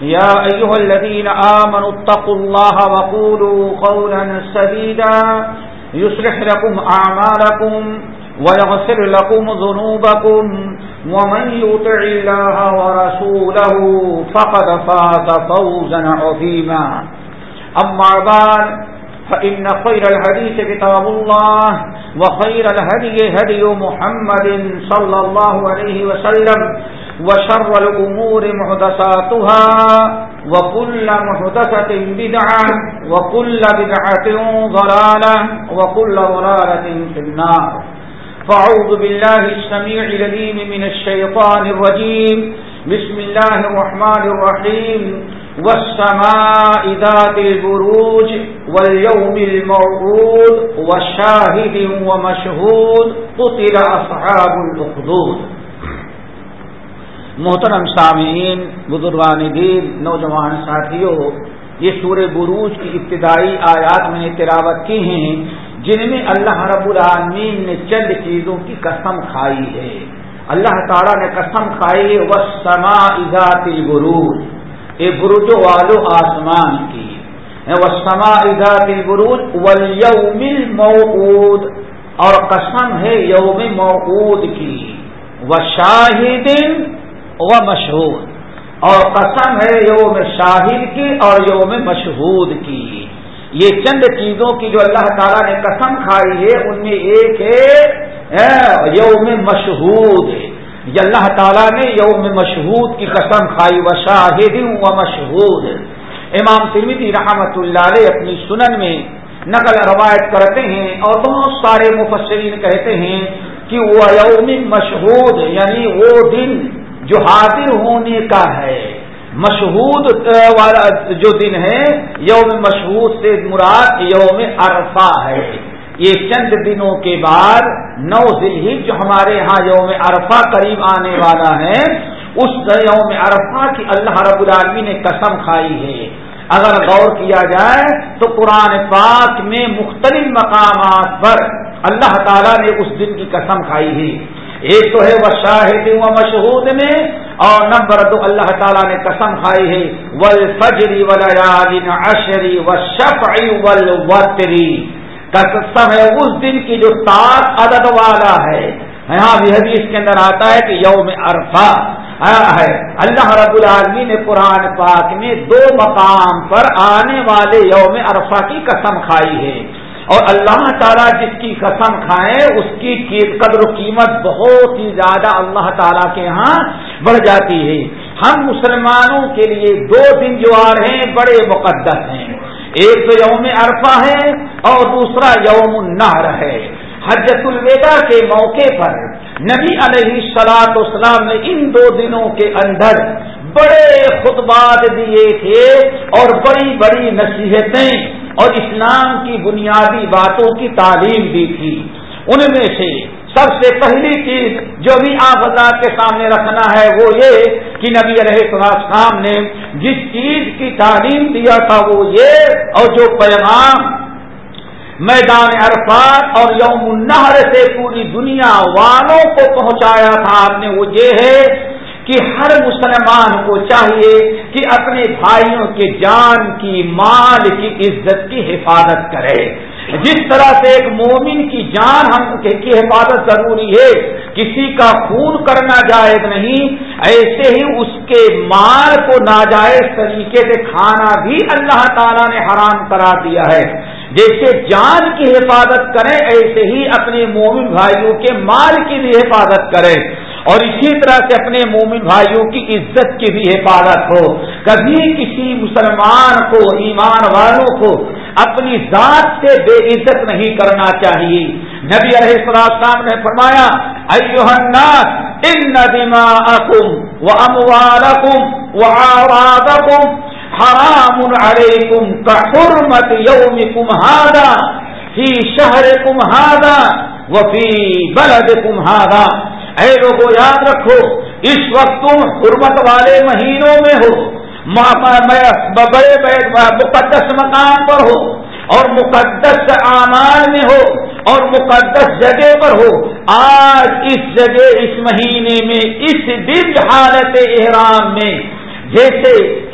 يا أيها الذين آمنوا اتقوا الله وقولوا قولا سديدا يصلح لكم أعمالكم ويغسر لكم ذنوبكم ومن يطع الله ورسوله فقد فات فوزا عظيما. أما بعد، فإن خير الحديث كتاب الله وخير الهدي هدي محمد صلى الله عليه وسلم وشر الأمور محدثاتها وكل محدثة بدعة وكل بدعة ضلالة وكل ضلالة في النار. فأعوذ بالله السميع لليم من الشيطان الرجيم. بسم الله الرحمن الرحيم. والسماء ذات البروج واليوم الموعود وشاهد ومشهود قتل أصحاب الأخدود. محترم سامعین، بزرگان دین، نوجوان ساتھیوں، یہ سورہ بروج کی ابتدائی آیات میں نے تلاوت کی ہیں، جن میں اللہ رب العالمین نے چند چیزوں کی قسم کھائی ہے۔ اللہ تعالیٰ نے قسم کھائی ہے وہ سما ازات البروج۔ اے برج والو، آسمان کی۔ وہ سما ازات البروج ولیوم الموعود۔ اور قسم ہے یوم موعود کی۔ وہ شاہدین و مشہور۔ اور قسم ہے یوم شاہد کی اور یوم مشہود کی۔ یہ چند چیزوں کی جو اللہ تعالیٰ نے قسم کھائی ہے، ان میں ایک ہے یوم مشہود۔ یہ اللہ تعالیٰ نے یوم مشہود کی قسم کھائی، و شاہد و مشہود۔ امام ترمیدی رحمت اللہ علیہ اپنی سنن میں نقل روایت کرتے ہیں اور بہت سارے مفسرین کہتے ہیں کہ وہ یوم مشہود یعنی وہ دن۔ جو حاضر ہونے کا ہے۔ مشہود والا جو دن ہے، یوم مشہود سے مراد یوم عرفہ ہے۔ یہ چند دنوں کے بعد نو ذیل جو ہمارے یہاں یوم عرفہ قریب آنے والا ہے۔ اس یوم عرفہ کی اللہ رب العالمی نے قسم کھائی ہے۔ اگر غور کیا جائے تو قرآن پاک میں مختلف مقامات پر اللہ تعالیٰ نے اس دن کی قسم کھائی ہے۔ ایک تو ہے وہ شاہد و مشہود میں، اور نمبر دو اللہ تعالیٰ نے قسم کھائی ہے ول فجری ولادین اشری و شفعی ول وطری قسم ہے اس دن کی جو سات عدد والا ہے۔ یہاں بھی حدیث کے اندر آتا ہے کہ یوم عرفہ ہے۔ اللہ رب العالمی نے قرآن پاک میں دو مقام پر آنے والے یوم عرفہ کی قسم کھائی ہے۔ اور اللہ تعالیٰ جس کی قسم کھائے اس کی قدر و قیمت بہت ہی زیادہ اللہ تعالیٰ کے ہاں بڑھ جاتی ہے۔ ہم مسلمانوں کے لیے دو دن جو آ رہے ہیں، بڑے مقدس ہیں۔ ایک تو یوم عرفہ ہے اور دوسرا یوم النہر ہے۔ حجت الوداع کے موقع پر نبی علیہ سلاط اسلام نے ان دو دنوں کے اندر بڑے خطبات دیے تھے اور بڑی بڑی نصیحتیں اور اسلام کی بنیادی باتوں کی تعلیم دی تھی۔ ان میں سے سب سے پہلی چیز جو بھی آپ اللہ کے سامنے رکھنا ہے وہ یہ کہ نبی علیہ السلام نے جس چیز کی تعلیم دیا تھا وہ یہ اور جو پیغام میدان عرفات اور یوم النہر سے پوری دنیا والوں کو پہنچایا تھا آپ نے وہ یہ ہے کہ ہر مسلمان کو چاہیے کہ اپنے بھائیوں کے جان کی مال کی عزت کی حفاظت کرے۔ جس طرح سے ایک مومن کی جان ہم کی حفاظت ضروری ہے، کسی کا خون کرنا جائز نہیں، ایسے ہی اس کے مال کو ناجائز طریقے سے کھانا بھی اللہ تعالیٰ نے حرام کرا دیا ہے۔ جیسے جان کی حفاظت کریں ایسے ہی اپنے مومن بھائیوں کے مال کی بھی حفاظت کریں اور اسی طرح سے اپنے مومن بھائیوں کی عزت کی بھی حفاظت ہو۔ کبھی کسی مسلمان کو، ایمان والوں کو اپنی ذات سے بے عزت نہیں کرنا چاہیے۔ نبی علیہ السلام نے فرمایا الناس، ان دماءکم واموالکم وعرادکم حرام علیکم کحرمت یومکم هذا فی شہرکم هذا وفی بلدکم هذا اے لوگوں یاد رکھو، اس وقت تم حرمت والے مہینوں میں ہو۔ بڑے مقدس مقام پر ہو اور مقدس اعمال میں ہو اور مقدس جگہ پر ہو۔ آج اس جگہ، اس مہینے میں، اس دن حالت احرام میں جیسے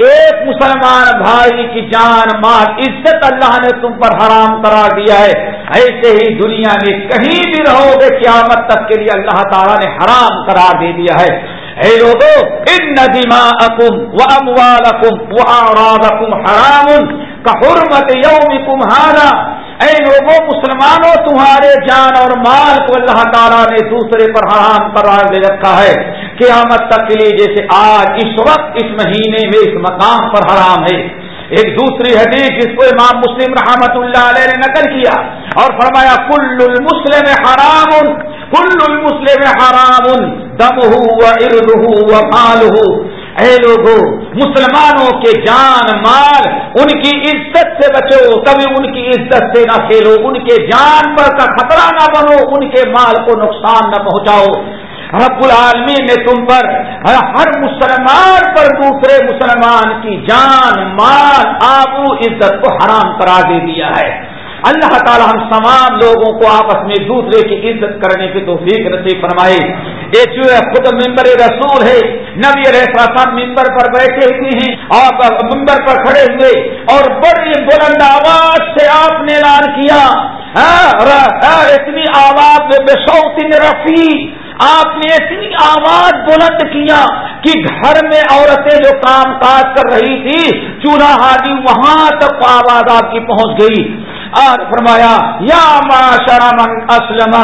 ایک مسلمان بھائی کی جان مال عزت اللہ نے تم پر حرام قرار دیا ہے، ایسے ہی دنیا میں کہیں بھی رہو گے، قیامت تک کے لیے اللہ تعالیٰ نے حرام قرار دے دیا ہے۔ اے لوگو، ان ندیما اکم و اموال اکم و آراد حرام کا حرمت یوم کمہارا اے لوگوں مسلمانوں، تمہارے جان اور مال کو اللہ تعالیٰ نے دوسرے پر حرام قرار دے رکھا ہے۔ قیامت تک کے لیے جیسے آج اس وقت، اس مہینے میں اس مقام پر حرام ہے۔ ایک دوسری حدیث جس کو امام مسلم رحمت اللہ علیہ نے نقل کیا اور فرمایا، کل المسلم حرام، کل المسلم حرام دم ہو ارد ہو مال ہو اے لوگوں مسلمانوں کے جان مال، ان کی عزت سے بچو، کبھی ان کی عزت سے نہ کھیلو، ان کے جان پر کا خطرہ نہ بنو، ان کے مال کو نقصان نہ پہنچاؤ۔ رب العالمین نے تم پر ہر مسلمان پر دوسرے مسلمان کی جان، مال آبو عزت کو حرام کرا دے دیا ہے۔ اللہ تعالی ہم تمام لوگوں کو آپس میں دوسرے کی عزت کرنے کی توفیق نصیب فرمائے۔ یہ جو خود ممبر رسول ہے، نبی علیہ ممبر پر بیٹھے ہوئے ہیں اور ممبر پر کھڑے ہوئے اور بڑی بلند آواز سے آپ نے اعلان کیا۔ ہاں، ہاں، ہاں، اتنی آواز بے شوتن رفیع آپ نے اتنی آواز بلند کیا کہ گھر میں عورتیں جو کام کاج کر رہی تھی، چولہا ہادی وہاں تک آواز آپ کی پہنچ گئی۔ اور فرمایا، یا معاشر من اسلم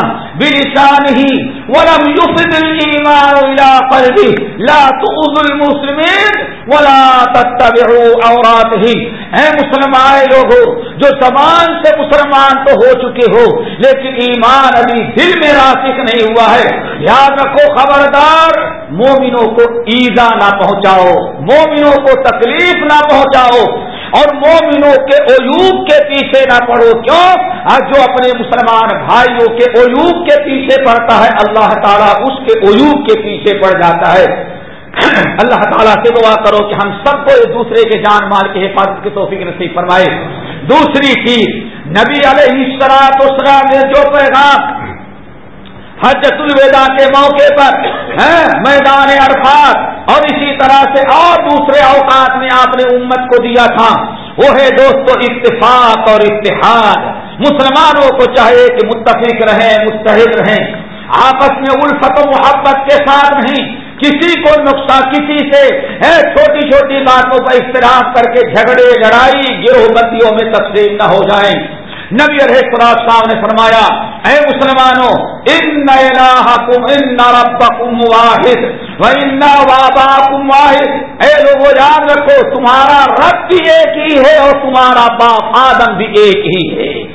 بلسان ہی ولم يفد الایمان الى قلبه لا تؤذوا المسلمين ولا تتبعوا عوراتهم اے مسلمان لوگو، جو زبان سے مسلمان تو ہو چکے ہو، لیکن ایمان ابھی دل میں راسک نہیں ہوا ہے۔ یاد رکھو خبردار، مومنوں کو ایزا نہ پہنچاؤ، مومنوں کو تکلیف نہ پہنچاؤ۔ اور مومنوں کے عیوب کے پیچھے نہ پڑو۔ کیوں؟ آج جو اپنے مسلمان بھائیوں کے عیوب کے پیچھے پڑتا ہے، اللہ تعالیٰ اس کے عیوب کے پیچھے پڑ جاتا ہے۔ اللہ تعالیٰ سے دعا کرو کہ ہم سب کو ایک دوسرے کے جان مال کی حفاظت کی توفیق نصیب فرمائے۔ دوسری چیز، نبی علیہ اسلام نے جو پیغام حجت الوداع کے موقع پر میدان عرفات۔ اور اسی طرح سے اور دوسرے اوقات میں آپ نے امت کو دیا تھا۔ وہ ہے دوستو اتفاق اور اتحاد۔ مسلمانوں کو چاہے کہ متفق رہیں مستحد رہیں۔ آپس میں الفت و محبت کے ساتھ نہیں، کسی کو نقصان کسی سے چھوٹی چھوٹی باتوں کا اختلاف کر کے جھگڑے، لڑائی، گروہ بندیوں میں تقسیم نہ ہو جائیں نبی علیہ السلام صاحب نے فرمایا، اے مسلمانوں، ان ان ربکم واحد و ان واحد۔ اے لوگوں یاد رکھو، تمہارا رب بھی ایک ہی ہے اور تمہارا باپ آدم بھی ایک ہی ہے۔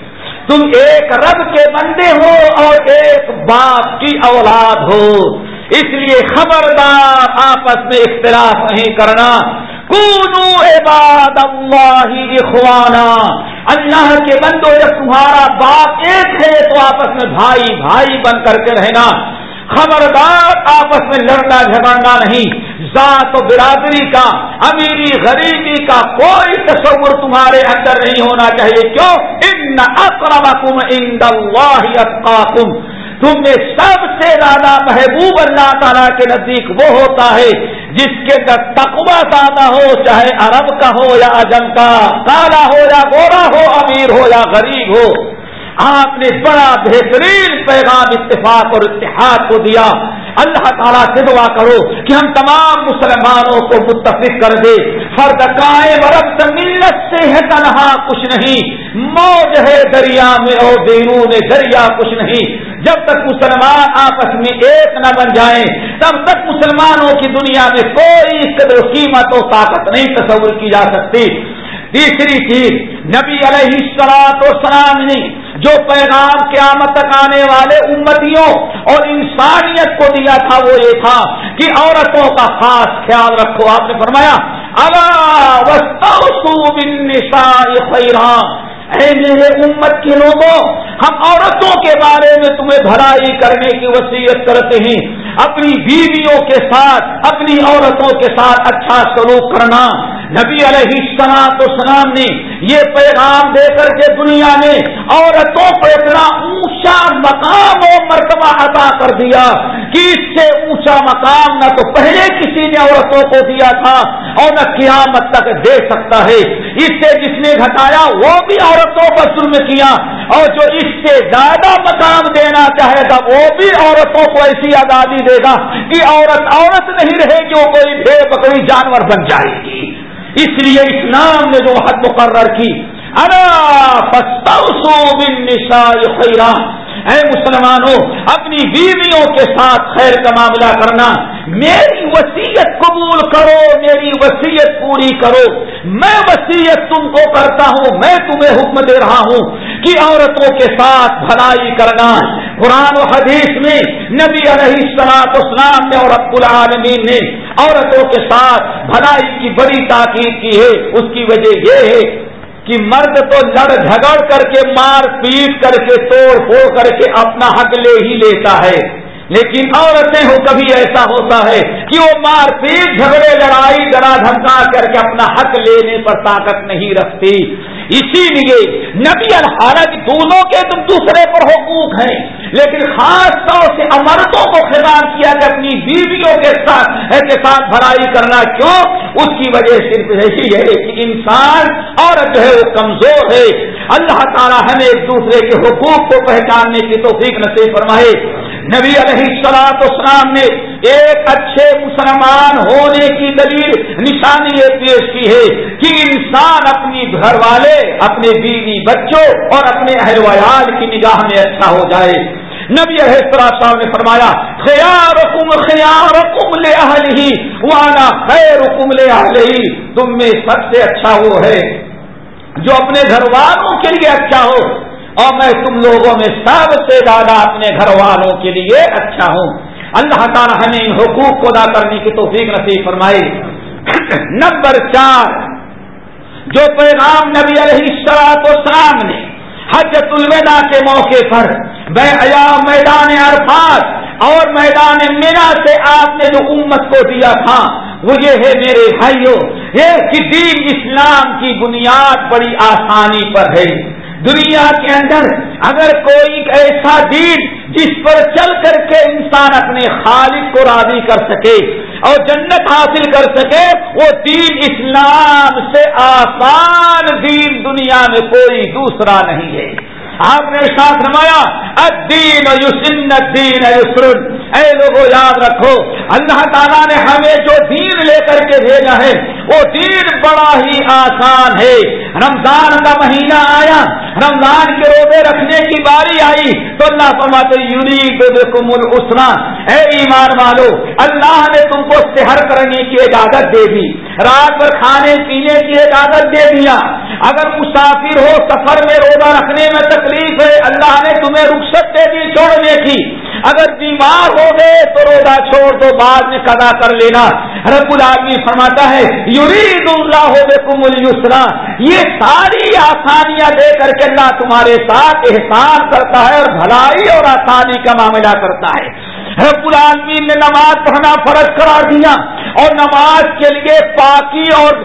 تم ایک رب کے بندے ہو اور ایک باپ کی اولاد ہو۔ اس لیے خبردار، آپس میں اختلاف نہیں کرنا۔ کونو عباد اللہ اخوانا۔ اللہ کے بندو، جب تمہارا باپ ایک ہے تو آپس میں بھائی بھائی بن کر کے رہنا۔ خبردار، آپس میں لڑنا، جھگڑنا نہیں۔ ذات و برادری کا، امیری غریبی کا کوئی تصور تمہارے اندر نہیں ہونا چاہیے۔ کیوں؟ ان اکرمکم عند اللہ اتقاکم۔ تم میں سب سے زیادہ محبوب اللہ تعالیٰ کے نزدیک وہ ہوتا ہے جس کے اندر تقوا زیادہ ہو، چاہے عرب کا ہو یا اجم کا کالا ہو یا گورا ہو، امیر ہو یا غریب ہو۔ آپ نے بڑا بہترین پیغام اتفاق اور اتحاد کو دیا۔ اللہ تعالیٰ سے دعا کرو کہ ہم تمام مسلمانوں کو متفق کر دے۔ فرد برت ملت سے ہے تنہا کچھ نہیں۔ موج ہے دریا میں اور بیرون دریا کچھ نہیں۔ جب تک مسلمان آپس میں ایک نہ بن جائیں، تب تک مسلمانوں کی دنیا میں کوئی قدر قیمت و طاقت نہیں تصور کی جا سکتی۔ تیسری چیز، نبی علیہ السلاط و سلام نے جو پیغام قیامت تک آنے والے امتیوں اور انسانیت کو دیا تھا وہ یہ تھا کہ عورتوں کا خاص خیال رکھو۔ آپ نے فرمایا اے میرے امت کے لوگوں، ہم عورتوں کے بارے میں تمہیں بھلائی کرنے کی وصیت کرتے ہیں۔ اپنی بیویوں کے ساتھ، اپنی عورتوں کے ساتھ اچھا سلوک کرنا۔ نبی علیہ السلام تو سلام نے یہ پیغام دے کر کے دنیا میں عورتوں کو اتنا اونچا مقام و مرتبہ عطا کر دیا کہ اس سے اونچا مقام نہ تو پہلے کسی نے عورتوں کو دیا تھا اور نہ قیامت تک دے سکتا ہے۔ اس سے جس نے گھٹایا وہ بھی عورتوں پر ظلم کیا اور جو اس سے زیادہ مقام دینا چاہے گا وہ بھی عورتوں کو ایسی آزادی دے گا کہ عورت عورت نہیں رہے گی وہ کوئی بے بکری جانور بن جائے گی۔ اس لیے اسلام نے جو حد مقرر کی. اے مسلمانوں، اپنی بیویوں کے ساتھ خیر کا معاملہ کرنا. میری وسیعت قبول کرو، میری وسیعت پوری کرو. میں وسیعت تم کو کرتا ہوں، میں تمہیں حکم دے رہا ہوں. کہ عورتوں کے ساتھ بھلائی کرنا قرآن و حدیث میں نبی علیہ السلاط اسلام نے اور ابو العالمین نے عورتوں کے ساتھ بھلائی کی بڑی تاکید کی ہے۔ اس کی وجہ یہ ہے کہ مرد تو لڑ جھگڑ کر کے، مار پیٹ کر کے، توڑ پھوڑ کر کے اپنا حق لے ہی لیتا ہے۔ لیکن عورتیں ہو کبھی ایسا ہوتا ہے کہ وہ مار پیٹ، جھگڑے، لڑائی ڈرا دھمکا کر کے اپنا حق لینے پر طاقت نہیں رکھتی۔ اسی لیے نبی الحالت دونوں کے تم دوسرے پر حقوق ہیں۔ لیکن خاص طور سے امرتوں کو خطاب کیا کہ اپنی بیویوں کے ساتھ کے ساتھ بھرائی کرنا کیوں؟ اس کی وجہ صرف یہی ہے کہ انسان اور جو ہے وہ کمزور ہے۔ اللہ تعالیٰ ہمیں ایک دوسرے کے حقوق کو پہچاننے کی توفیق نصیب فرمائے۔ نبی علیہ السلاط اسلام نے ایک اچھے مسلمان ہونے کی دلیل نشانی یہ پیش کی ہے کہ انسان اپنی گھر والے، اپنے بیوی بچوں اور اپنے اہل ویال کی نگاہ میں اچھا ہو جائے۔ نبی صاحب نے فرمایا خیار حکم خیار حکم لے اہل ہی وانا خیر حکم لے اہل ہی تم میں سب سے اچھا وہ ہے جو اپنے گھر والوں کے لیے اچھا ہو، اور میں تم لوگوں میں سب سے زیادہ اپنے گھر والوں کے لیے اچھا ہوں۔ اللہ تعالیٰ ہمیں ان حقوق کو ادا کرنے کی توفیق نصیب فرمائی نمبر چار، جو پیغام نبی علیہ السلاط و نے حجت الوداع کے موقع پر بے حیا میدان عرفات اور میدان مینا سے آپ نے جو امت کو دیا تھا، وہ یہ ہے میرے بھائیوں یہ کہ دین اسلام کی بنیاد بڑی آسانی پر ہے۔ دنیا کے اندر اگر کوئی ایسا دین جس پر چل کر کے انسان اپنے خالق کو راضی کر سکے اور جنت حاصل کر سکے، وہ دین اسلام سے آسان دین دنیا میں کوئی دوسرا نہیں ہے۔ آپ نے ساتھ نمایا الدین یسن الدین یسرن۔ اے لوگوں یاد رکھو، اللہ تعالیٰ نے ہمیں جو دین لے کر کے بھیجا ہے، وہ دین بڑا ہی آسان ہے۔ رمضان کا مہینہ آیا، رمضان کے روزے رکھنے کی باری آئی، تو اللہ فرماتے یونی اے ایمان والو، اللہ نے تم کو سہر کرنے کی اجازت دے دی، رات بھر کھانے پینے کی اجازت دے دیا۔ اگر مسافر ہو سفر میں روزہ رکھنے میں تکلیف ہے، اللہ نے تمہیں رخصت دے دی، چھوڑنے کی۔ اگر بیمار ہو گئے تو روزہ چھوڑ دو، بعد میں قدا کر لینا۔ رب العالمی فرماتا ہے، یرید اللہ ہو بے یہ ساری آسانیاں دے کر کے اللہ تمہارے ساتھ احسان کرتا ہے اور بھلائی اور آسانی کا معاملہ کرتا ہے۔ رب العالمین نے نماز پڑھنا فرض قرار دیا۔ اور نماز کے لیے پاکی اور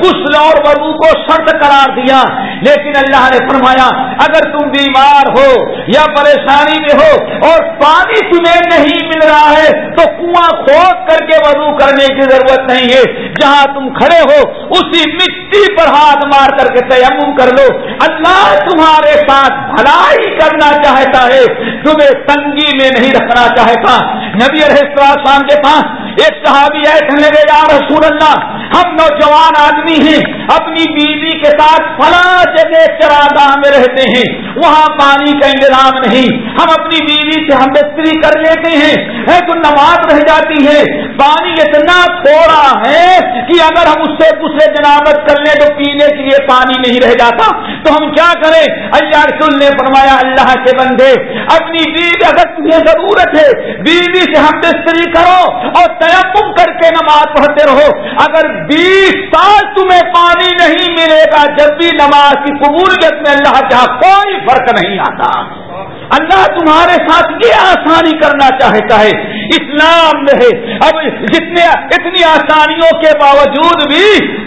غسل اور وضو کو شرط قرار دیا۔ لیکن اللہ نے فرمایا، اگر تم بیمار ہو یا پریشانی میں ہو اور پانی تمہیں نہیں مل رہا ہے، تو کنواں کھود کر کے وضو کرنے کی ضرورت نہیں ہے۔ جہاں تم کھڑے ہو، اسی مٹی پر ہاتھ مار کر کے تیمم کر لو۔ اللہ تمہارے ساتھ بھلائی کرنا چاہتا ہے، تمہیں تنگی میں نہیں رکھنا چاہتا۔ نبی السلام کے پاس ایک صحابی ہے کہنے لگے، یا رسول اللہ، ہم نوجوان آدمی ہیں، اپنی بیوی کے ساتھ فلاں جگہ چراگاہ میں رہتے ہیں، وہاں پانی کا انتظام نہیں۔ ہم اپنی بیوی سے ہم بستری کر لیتے ہیں۔ تو نماز رہ جاتی ہے، پانی اتنا تھوڑا ہے کہ اگر ہم اس سے دوسرے جنابت کر لیں تو پینے کے لیے پانی نہیں رہ جاتا، تو ہم کیا کریں؟ اللہ رسول نے فرمایا، اللہ کے بندے، اپنی بیوی اگر تمہیں ضرورت ہے، بیوی سے ہم بستری کرو اور تیمم کر کے نماز پڑھتے رہو۔ اگر بیس سال تمہیں پانی نہیں ملے گا، جب بھی نماز کی قبولیت میں اللہ کا کوئی فرق نہیں آتا۔ اللہ تمہارے ساتھ یہ آسانی کرنا چاہتا ہے۔ اسلام میں ہے اب جتنے اتنی آسانیوں کے باوجود بھی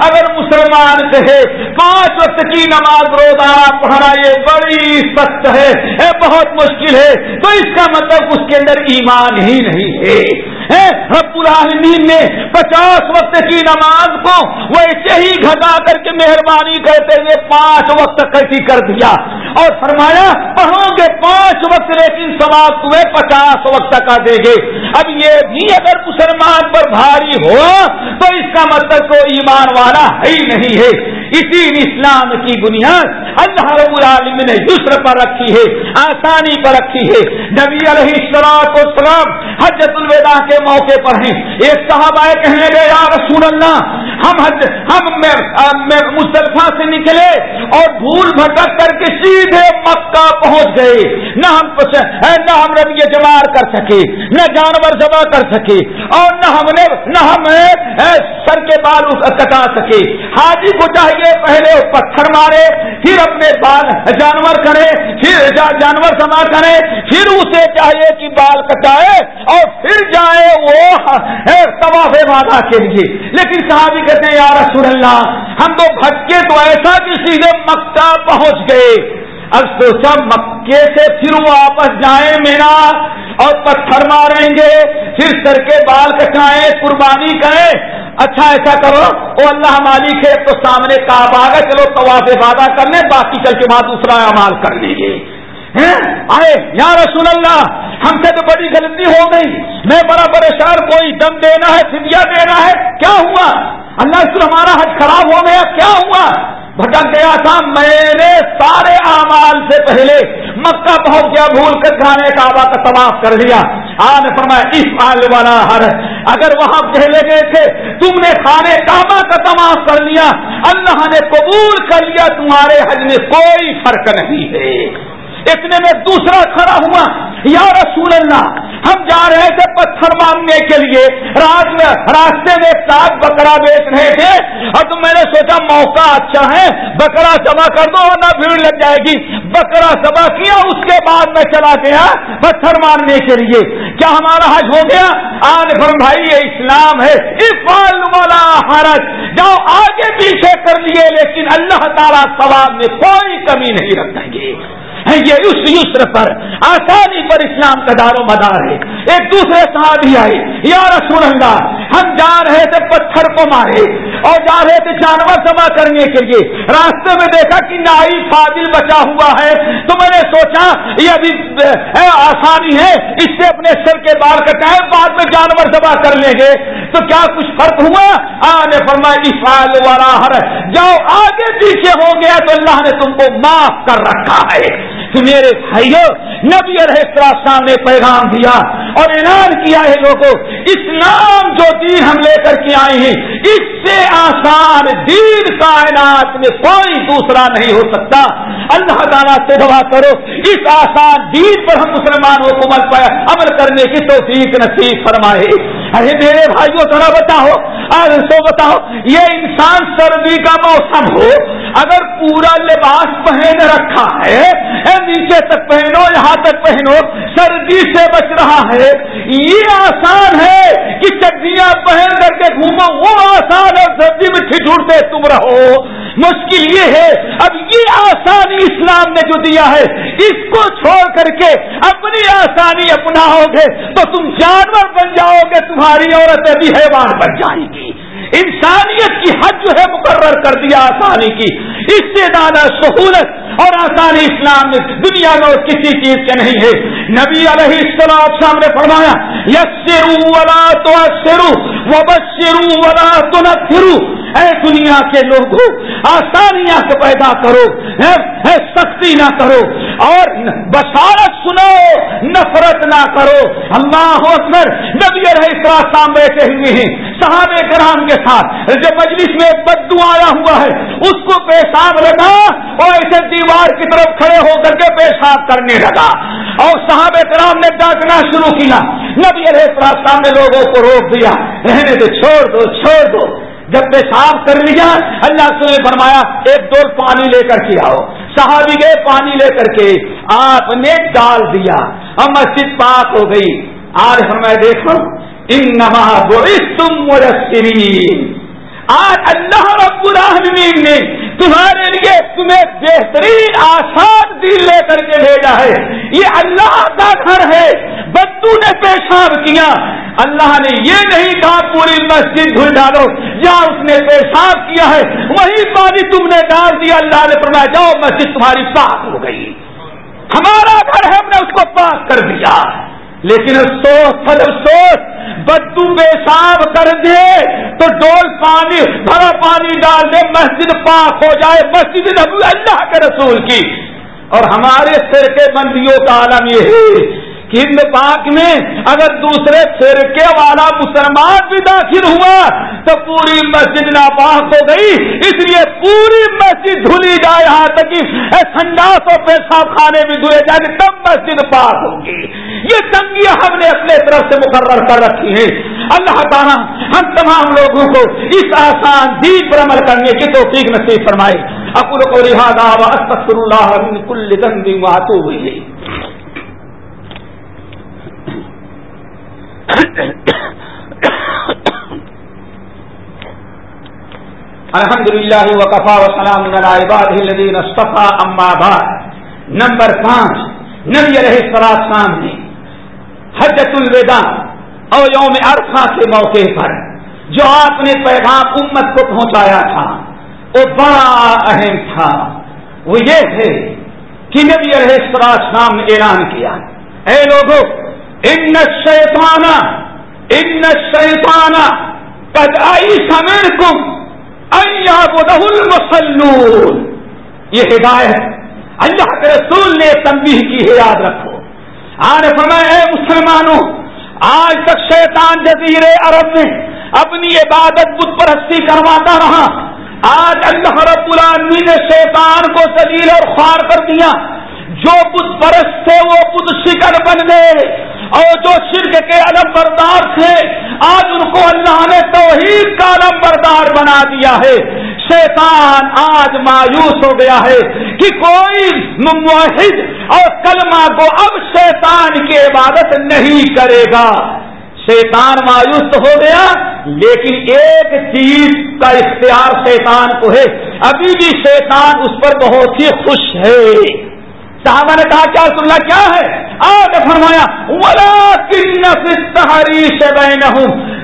اگر مسلمان کہے، پانچ وقت کی نماز روزانہ پڑھنا یہ بڑی سخت ہے بہت مشکل ہے، تو اس کا مطلب اس کے اندر ایمان ہی نہیں ہے۔ رب العالمین نے پچاس وقت کی نماز کو ویسے ہی گھٹا کر کے مہربانی کرتے ہوئے پانچ وقت کیسی کر دیا اور فرمایا، پڑھو گے پانچ وقت لیکن سماپت ہوئے پچاس وقت کا دے گے۔ اب یہ بھی اگر مسلمان پر بھاری ہو تو اس کا مطلب تو ایمان والا ہے ہی نہیں ہے۔ اسی اسلام کی بنیاد اللہ رب العالمین نے یسر پر رکھی ہے، آسانی پر رکھی ہے۔ نبی علیہ السلام حجت الوداع کے موقع پر ہیں۔ ایک صاحب آئے کہنے گئے یا رسول اللہ، ہم حج ہم مصطفیٰ سے نکلے اور بھول بھٹک کر کے سیدھے مکہ پہنچ گئے۔ نہ ہم نہ ہم ربی جمار کر سکے، نہ جانور جمع کر سکے اور نہ ہم نے، نہ ہم سر کے بال کٹا سکے۔ حاجی کو چاہیے پہلے پتھر مارے، پھر اپنے بال جانور کرے، پھر جانور جمع کرے، پھر اسے چاہیے کہ بال کٹائے اور پھر جائے وہ طواف وعدہ کے لیے۔ لیکن صحابی کہتے ہیں، یا رسول اللہ، ہم تو بھٹکے تو ایسا کہ سیدھے مکہ پہنچ گئے۔ اب سوچا، مکے سے پھر واپس جائیں میرا اور پتھر ماریں گے، پھر سر کے بال کٹائیں، قربانی کریں۔ اچھا ایسا کرو وہ اللہ مالک ہے، تو سامنے کعبہ آ گئے چلو طواف وعدہ کر لیں، باقی چل کے بعد دوسرا اعمال کر لیں گے۔ آئے، یا رسول اللہ، ہم سے تو بڑی غلطی ہو گئی۔ میں بڑا پریشان، کوئی دم دینا ہے فدیا دینا ہے، کیا ہوا؟ اللہ سے ہمارا حج خراب ہو گیا، کیا ہوا؟ بھٹک گیا تھا میں نے سارے اعمال سے پہلے۔ مکہ پہنچ گیا، بھول کر کھانے کعبہ کا تباہ کر لیا۔ آج فرمایا، اس مال والا ہر اگر وہاں پہلے گئے تھے، تم نے کھانے کعبہ کا تباہ کر لیا۔ اللہ نے قبول کر لیا، تمہارے حج میں کوئی فرق نہیں ہے۔ اتنے میں دوسرا کھڑا ہوا، یا رسول اللہ، ہم جا رہے تھے پتھر مانگنے کے لیے۔ رات میں راستے میں سات بکرا بیچ رہے تھے۔ اور تو میں نے سوچا، موقع اچھا ہے، بکرا جمع کر دو نہ بھیڑ لگ جائے گی۔ بکرا جمع کیا، اس کے بعد میں چلا گیا پتھر مارنے کے لیے۔ کیا ہمارا حج ہو گیا؟ آج فرم بھائی یہ اسلام ہے۔ افال والا حرج۔ جاؤ آگے پیچھے کر لیے، لیکن اللہ تعالیٰ ثواب میں کوئی کمی نہیں رکھیں گے۔ یہ اس یسر پر، آسانی پر اسلام کا دار و مدار ہے۔ ایک دوسرے صحابی آئے، یا رسول اللہ، ہم جا رہے تھے پتھر کو مارے اور جا رہے تھے جانور جمع کرنے کے لیے۔ راستے میں دیکھا کہ نائی فاضل بچا ہوا ہے۔ تو میں نے سوچا، یہ ابھی آسانی ہے، اس سے اپنے سر کے بال کٹائے، بعد میں جانور جمع کر لیں گے۔ تو کیا کچھ فرق ہوا؟ آنے فرمایا افعال والا ہر، جاؤ آگے پیچھے ہو گیا تو اللہ نے تم کو معاف کر رکھا ہے۔ کہ میرے بھائیو، نبی السلام نے پیغام دیا اور اعلان کیا ہے لوگوں، اسلام جو دین ہم لے کر کے آئے ہیں، اس سے آسان دین کائنات میں کوئی دوسرا نہیں ہو سکتا۔ اللہ تعالیٰ سے دعا کرو، اس آسان دین پر ہم مسلمانوں کو عمل کرنے کی توفیق نصیب فرمائے۔ ارے میرے بھائیوں ذرا بتاؤ سو بتاؤ، یہ انسان سردی کا موسم ہو، اگر پورا لباس پہن رکھا ہے نیچے تک پہنو، یہاں تک پہنو، سردی سے بچ رہا ہے، یہ آسان ہے کہ چڈیاں پہن کر کے گھومو، وہ آسان ہے سردی میں ٹھٹھوڑتے تم رہو۔ مشکل یہ ہے، اب یہ آسانی اسلام نے جو دیا ہے، اس کو چھوڑ کر کے اپنی آسانی اپناؤ گے تو تم جانور بن جاؤ گے تمہاری عورتیں بھی حیوان بن جائیں گی انسانیت کی حد جو ہے، مقرر کر دیا آسانی کی۔ اس سے زیادہ سہولت اور آسانی اسلام میں دنیا میں اور کسی چیز کے نہیں ہے۔ نبی علیہ السلام نے فرمایا یس ولا تو بس ولا تو نہ اے دنیا کے لوگوں، آسانیاں سے پیدا کرو سختی نہ کرو، اور بشارت سنو، نفرت نہ کرو۔ اللہ اکبر، نبی رہے شام بیٹھے ہوئے ہیں، صحابہ کرام کے ساتھ۔ جو مجلس میں بدو آیا ہوا ہے، اس کو پیشاب لگا اور ایسے دیوار کی طرف کھڑے ہو کر کے پیشاب کرنے لگا۔ اور صحابہ کرام نے ڈانٹنا شروع کیا۔ نبی علیہ السلام نے لوگوں کو روک دیا۔ رہنے دو، چھوڑ دو چھوڑ دو۔ جب پیشاب کر لیا اللہ سے فرمایا، ایک ڈول پانی لے کر کے آؤ۔ صحابی گئے، پانی لے کر کے۔ آپ نے ڈال دیا۔ اور مسجد پاک ہو گئی۔ آج فرمایا دیکھو ان نماز تم آج اللہ رب العالمین نے تمہارے لیے تمہیں بہترین آسان دل لے کر کے بھیجا ہے۔ یہ اللہ کا گھر ہے۔ بدو نے پیشاب کیا۔ اللہ نے یہ نہیں کہا، پوری مسجد دھل ڈالو یا اس نے پیشاب کیا ہے، وہی پانی تم نے ڈال دیا اللہ نے فرمایا، جاؤ، مسجد تمہاری پاک ہو گئی۔ ہمارا گھر ہے ہم نے اس کو پاک کر دیا۔ لیکن افسوس پھل افسوس بدو پیشاب کر دے تو ڈول پانی، بھرا پانی ڈال دے، مسجد پاک ہو جائے، مسجد نبی اللہ کے رسول کی۔ اور ہمارے سر کے بندیوں کا عالم یہ ہے ہند پاک میں اگر دوسرے فرقے والا مسلمان بھی داخل ہوا تو پوری مسجد ناپاک ہو گئی۔ اس لیے پوری مسجد دھلی جائے یہاں تک کہ سنڈاس اور پیشاب خانے بھی دھلے جائیں تب مسجد پاک ہوگی۔ یہ تنگیاں ہم نے اپنے طرف سے مقرر کر رکھی ہیں۔ اللہ تعالیٰ ہم تمام لوگوں کو اس آسان دین پر عمل کرنے کی توفیق نصیب فرمائے۔ اکل کو رہا اللہ کل گندی باتوں ہوئی الحمد للہ وقفا وسلام الدین صفا اما بعد. نمبر پانچ، نبی علیہ السلام نے حجت الوداع اور یوم عرفہ کے موقع پر جو آپ نے پیغام امت کو پہنچایا تھا، وہ بڑا اہم تھا۔ وہ یہ تھے کہ نبی علیہ السلام نے اعلان کیا، اے لوگوں ان شیطانہ ان شیطانہ قد آئی سمیر کم المسلون یہ ہدایت اللہ کے رسول نے تنبیہ کی ہے، یاد رکھو. آج فرمائے اے مسلمانوں، آج تک شیطان جزیر عرب میں اپنی عبادت بت پرستی کرواتا رہا۔ آج اللہ رب العالمین نے شیطان کو سلیل اور خوار کر دیا۔ جو بت پرست تھے، وہ بت شکر بن گئے۔ اور جو شرک کے علم بردار تھے، آج ان کو اللہ نے توحید کا علم بردار بنا دیا ہے۔ شیطان آج مایوس ہو گیا ہے کہ کوئی معاہد اور کلمہ کو اب شیطان کی عبادت نہیں کرے گا۔ شیطان مایوس تو ہو گیا، لیکن ایک چیز کا اختیار شیطان کو ہے۔ ابھی بھی شیطان اس پر بہت ہی خوش ہے۔ صحابہ نے کہا، کیا سننا کیا ہے؟ آج فرمایا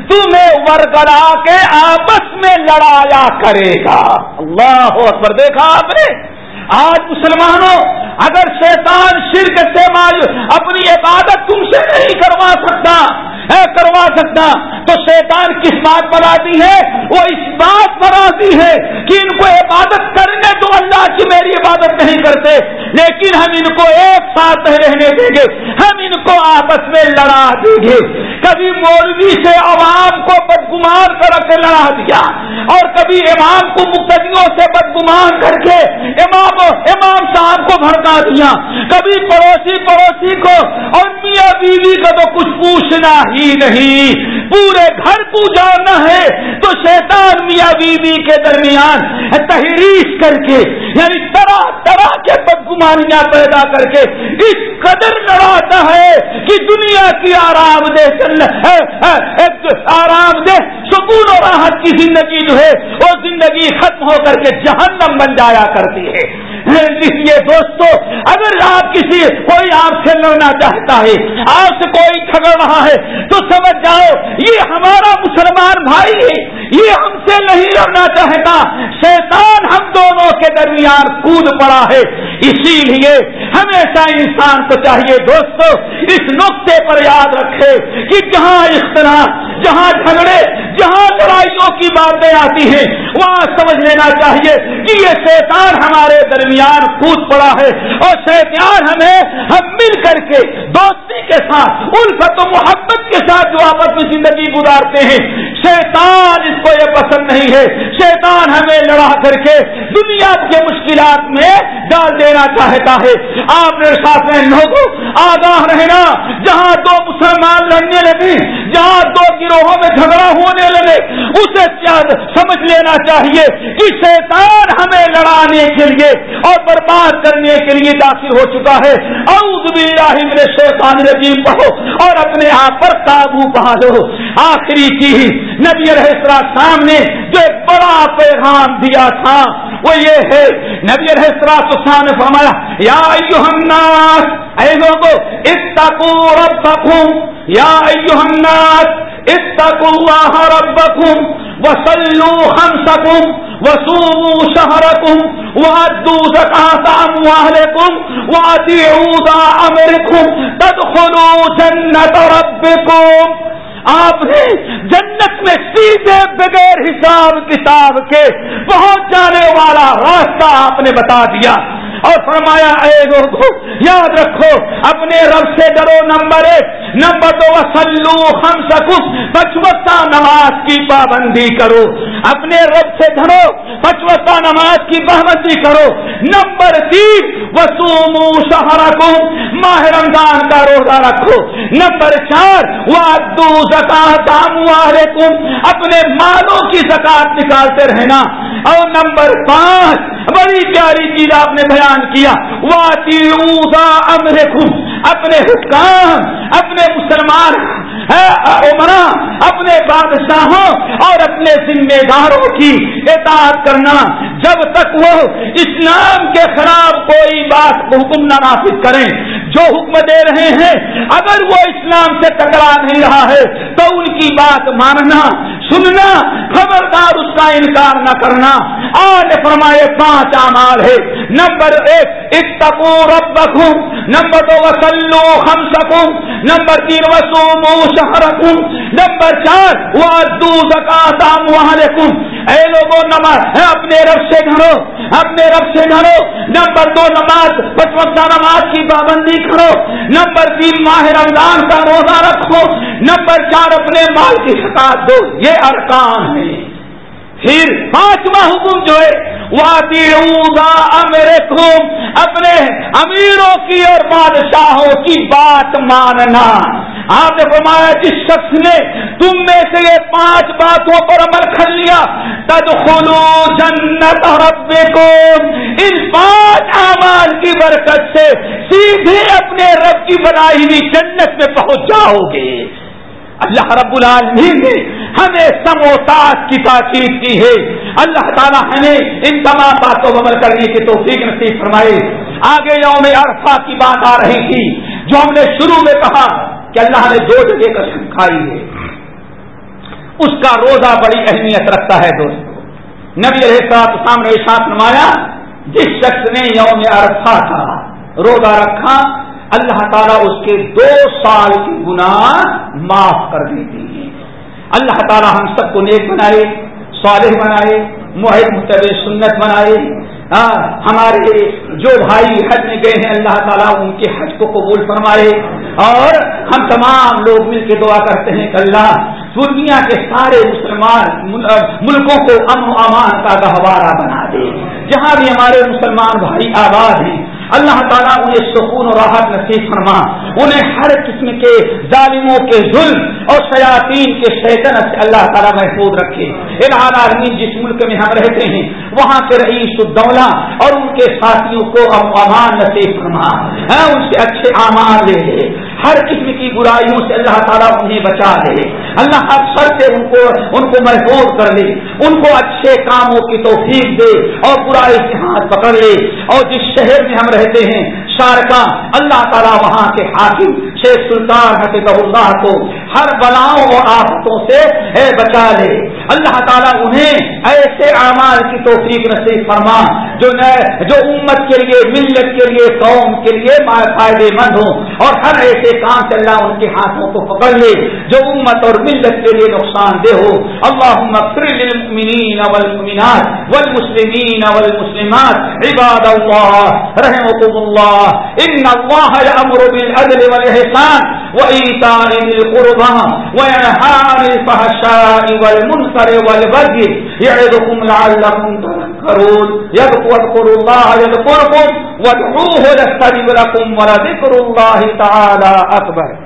تمہیں ورگلا کے آپس میں لڑایا کرے گا. اللہ اکبر، دیکھا آپ نے؟ آج مسلمانوں، اگر شیطان شرک سے اپنی عبادت تم سے نہیں کروا سکتا۔ کروا سکتا۔ تو شیطان کس بات پر آتی ہے؟ وہ اس بات پر آتی ہے کہ ان کو عبادت کرنے تو اللہ کی میری عبادت نہیں کرتے، لیکن ہم ان کو ایک ساتھ رہنے دیں گے۔ ہم ان کو آپس میں لڑا دیں گے۔ کبھی مولوی سے عوام کو بدگمان کر کے لڑا دیا، اور کبھی امام کو مقتدیوں سے بدگمان کر کے امام امام صاحب کو بھڑکا دیا۔ کبھی پڑوسی پڑوسی کو اور میاں بیوی کا تو کچھ پوچھنا ہی نہیں۔ پورے گھر کو جانا ہے تو شیطان میاں بیوی کے درمیان تحریر کر کے یعنی طرح طرح کے بدگمانیاں پیدا کر کے اس قدر لڑاتا ہے کہ دنیا کی آرام دہ آرام دہ سکون و راحت کی زندگی جو ہے، وہ زندگی ختم ہو کر کے جہنم بن جایا کرتی ہے۔ لیے دوستو، اگر آپ کسی، کوئی آپ سے لڑنا چاہتا ہے، آپ سے کوئی جھگڑ رہا ہے، تو سمجھ جاؤ، یہ ہمارا مسلمان بھائی ہے۔ یہ ہم سے نہیں لڑنا چاہتا۔ شیطان ہم دونوں کے درمیان کود پڑا ہے۔ اسی لیے ہمیشہ انسان کو چاہیے دوستو، اس نقطے پر یاد رکھے کہ جہاں اختلاف، جہاں جھگڑے جہاں لڑائیوں کی باتیں آتی ہیں، وہاں سمجھ لینا چاہیے کہ یہ شیطان ہمارے درمیان کود پڑا ہے اور شیطان ہمیں ہم مل کر کے دوستی کے ساتھ، الفت و محبت کے ساتھ جو آپس میں زندگی گزارتے ہیں، شیطان اس کو یہ پسند نہیں ہے۔ شیطان ہمیں لڑا کر کے دنیا کے مشکلات میں ڈال دینا چاہتا ہے۔ آپ نے ساتھ میں لوگوں آگاہ رہنا۔ جہاں دو مسلمان لڑنے لگے، جہاں دو گروہوں میں جھگڑا ہونے لگے۔ اسے سمجھ لینا چاہیے کہ شیطان ہمیں لڑانے کے لیے اور برباد کرنے کے لیے داخل ہو چکا ہے۔ اعوذ باللہ من الشیطان الرجیم، پڑھو اور اپنے آپ پر قابو پا لو۔ آخری چیز نبی رہسرا سامنے جو ایک بڑا پیغام دیا تھا۔ وہ یہ ہے، نبی رہسرا تو سامنے فرمایا، یا ایوہ الناس، اے لوگو اتقو ربکم۔ یا ایوہ الناس، اتقوا الله ربكم وصلوا خمسكم وصوموا شهركم وأدوا زكاة أموالكم وأطيعوا ذا أمركم تدخلوا جنة ربكم آپ نے جنت میں سیدھے بغیر حساب کتاب کے پہنچ جانے والا راستہ آپ نے بتا دیا اور فرمایا، اے لوگوں یاد رکھو، اپنے رب سے ڈرو نمبر ایک نمبر دو وسلو ہم سکو پچوتا نماز کی پابندی کرو۔ اپنے رب سے ڈرو پچوتا نماز کی پابندی کرو۔ نمبر تین وسومو سہارا کو ماہ رمضان کا روزہ رکھو۔ نمبر چار وادو زکات اپنے مالوں کی زکات نکالتے رہنا۔ اور نمبر پانچ، بڑی پیاری چیز آپ نے بیان کیا۔ واتی امر اپنے حکام، اپنے مسلمان عمرہ اپنے بادشاہوں اور اپنے ذمہ داروں کی اطاعت کرنا جب تک وہ اسلام کے خلاف کوئی بات حکم نہ نافذ کریں، جو حکم دے رہے ہیں، اگر وہ اسلام سے ٹکرا نہیں رہا ہے، تو ان کی بات ماننا، سننا، خبردار اس کا انکار نہ کرنا۔ آج فرمائے پانچ امال ہے نمبر ایک اتقو ربکم۔ نمبر دو وسلو ہم نمبر تین وسومو شہرکم نمبر چار وادو زکات اموالکم اے لوگوں نماز اپنے رب سے گھرو اپنے رب سے گھرو نمبر دو، نماز پچوسا نماز کی پابندی کرو۔ نمبر تین، ماہ رمضان کا روزہ رکھو۔ نمبر چار، اپنے مال کی سکاط دو۔ یہ ارکان ہے پھر پانچواں حکم جو ہے وہ امیر اپنے امیروں کی اور بادشاہوں کی بات ماننا۔ آپ نے فرمایا جس شخص نے تم میں سے یہ پانچ باتوں پر عمل کر لیا تد خلو جنت رب کو ان پانچ اعمال کی برکت سے سیدھے اپنے رب کی بنائی ہوئی جنت میں پہنچ جاؤ گے۔ اللہ رب العالمین نے ہمیں سموتاج کی تاکید کی ہے۔ اللہ تعالیٰ ہمیں ان تمام باتوں کو عمل کرنے کی توفیق نصیب فرمائے۔ آگے یوم عرفہ کی بات آ رہی تھی، جو ہم نے شروع میں کہا کہ اللہ نے دو جگہ کا کھائی ہے۔ اس کا روزہ بڑی اہمیت رکھتا ہے دوست نبی علیہ ساتھ سامنے ساتھ نمایا جس شخص نے یوم عرفہ تھا روزہ رکھا، اللہ تعالیٰ اس کے دو سال کی گناہ معاف کر دیتی ہے اللہ تعالیٰ ہم سب کو نیک بنائے، صالح بنائے معاہد متب سنت بنائے ہمارے جو بھائی حج میں گئے ہیں، اللہ تعالیٰ ان کے حج کو قبول فرمائے۔ اور ہم تمام لوگ مل کے دعا کرتے ہیں کہ اللہ دنیا کے سارے مسلمان ملکوں کو امن و امان کا گہوارہ بنا دے۔ جہاں بھی ہمارے مسلمان بھائی آباد ہیں اللہ تعالیٰ انہیں سکون و راحت نصیب فرما۔ انہیں ہر قسم کے ظالموں کے ظلم اور شیاطین کے شیطن سے اللہ تعالیٰ محفوظ رکھے۔ عالمی جس ملک میں ہم رہتے ہیں، وہاں کے رئیس الدولہ اور ان کے ساتھیوں کو امان نصیب فرما۔ ہاں، ان سے اچھے امان لے لے۔ ہر قسم کی برائیوں سے اللہ تعالیٰ انہیں بچا دے اللہ ہر سر سے ان کو ان کو محفوظ کر لے۔ ان کو اچھے کاموں کی توفیق دے اور برائی سے ہاتھ پکڑ لے۔ اور جس شہر میں ہم رہتے ہیں شارکا اللہ تعالیٰ وہاں کے حاکم، شیخ سلطان حقیق اللہ کو ہر بلاؤں اور آفتوں سے بچا لے۔ اللہ تعالیٰ انہیں ایسے اعمال کی توفیق نصیب فرما جو جو امت کے لیے، ملت کے لیے، قوم کے لیے فائدے مند ہوں اور ہر ایسے کام سے اللہ ان کے ہاتھوں کو پکڑ لے جو امت اور ملت کے لیے نقصان دہ ہو۔ اللہ للمؤمنین والمؤمنات والمسلمین والمسلمات، عباد اللہ رحمكم اللہ، ان اللہ یامر بالعدل والاحسان وإيتاء القربى وينهى عن الفحشاء والمنكر والبغي يعظكم لعلكم تذكرون يذكروا الله يذكركم وادعوه يستجب لكم ولذكر الله تعالى أكبر